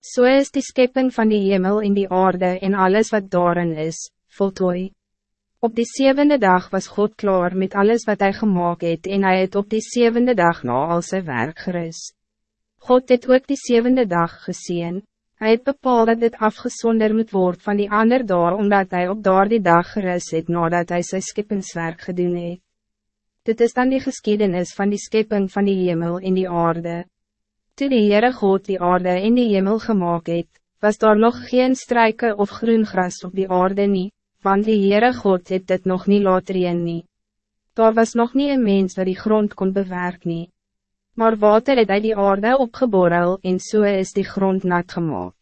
So is die schepping van die hemel in die aarde en alles wat daarin is, voltooi. Op die zevende dag was God klaar met alles wat hij gemaakt het en hij het op die zevende dag na al zijn werk gerust. God het ook die zevende dag gezien. Hij het bepaald dat dit afgezonder moet worden van die ander daar omdat hij op daar die dag gerust het nadat hij zijn scheppingswerk gedoen het. Dit is dan die geschiedenis van die schepping van die hemel in die aarde. Toen die Heere God die aarde in die hemel gemaakt het, was daar nog geen strijken of groen gras op die aarde niet want die Heere God het dit nog niet later in nie. Daar was nog niet een mens wat die grond kon bewerk nie. Maar water het uit die aarde opgeborrel en so is die grond nat gemaakt.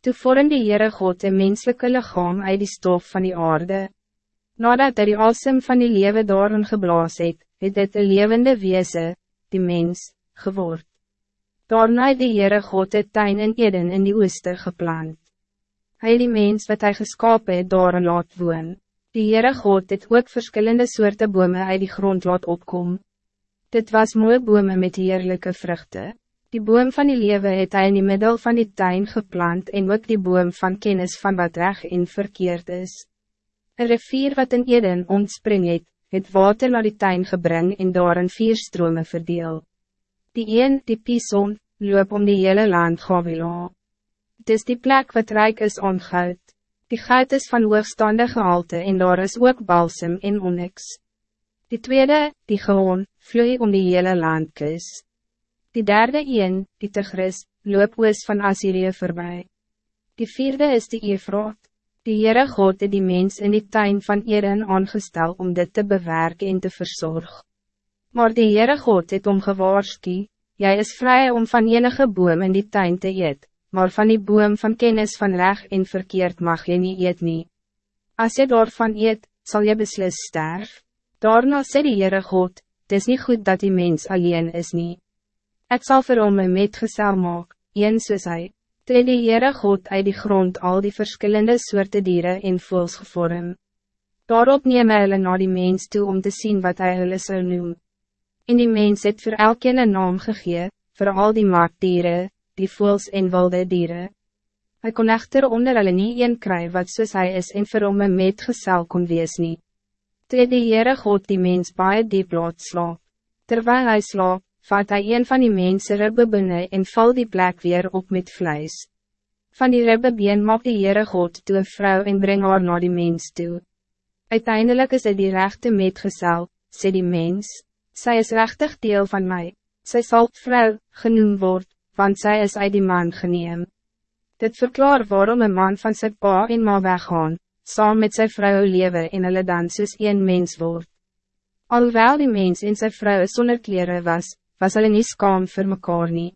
Toe vorm die Heere God een menselijke lichaam uit die stof van die aarde. Nadat hy die asem van die lewe daarin geblaas het, het dit een levende wezen, die mens, geword. Daarna het die Heere God het tuin in Eden in die ooste geplant hy die mens wat hij geskapen het daar laat woon. Die Heere God het ook verschillende soorten bomen uit die grond laat opkom. Dit was mooie bomen met heerlijke vruchten. Die boom van die lewe het hy in die middel van die tuin geplant en ook die boom van kennis van wat reg en verkeerd is. Een rivier wat in Eden ontspring het, het water naar die tuin gebring en daar in vier strome verdeel. Die een, die Pison, loop om die hele land Gavila. Het is die plek wat rijk is aan goud. Die goud is van hoogstaande gehalte en daar is ook balsem en onyx. Die tweede, die gewoon, vloei om die hele landkus. Die derde een, die Tigris, loop oos van Assyrië voorbij. Die vierde is die Efraat. Die Heere God het die mens in die tuin van Eren aangestel om dit te bewerken en te verzorgen. Maar die Heere God het om gewaarskie, jy is vrij om van enige boom in die tuin te eet, maar van die boom van kennis van reg en verkeerd mag je niet eet nie. As jy daarvan eet, zal je beslis sterf. Daarna sê die Heere God, het is niet goed dat die mens alleen is nie. Ek sal vir hom een metgesel maak, een soos hy, toe die Heere God uit die grond al die verschillende soorten dieren in voels gevorm. Daarop neem hy hulle na die mens toe om te zien wat hij hulle sal noem. En die mens het vir elkeen een naam gegee, voor al die maakdieren, die voels en wilde dieren. Hij kon echter onder hulle nie een kry wat soos hy is en vir hom een metgesel kon wees nie. Toe die Heere God die mens baie diep laat slaap. Terwijl hij slaap, vat hij een van die mensen ribbe binnen en val die plek weer op met vlees. Van die ribbe been maak die Heere God toe een vrou en breng haar naar die mens toe. Uiteindelijk is het die rechte metgesel, sê die mens, zij is rechtig deel van mij. Zij zal vrouw genoemd worden want zij is uit die man geneem. Dit verklaar waarom een man van zijn pa en ma weggaan, saam met zijn vrouw leven en hulle dan soos een mens word. Alhoewel die mens en zijn vrouw zonder kleren was, was hulle nie skaam vir mekaar nie.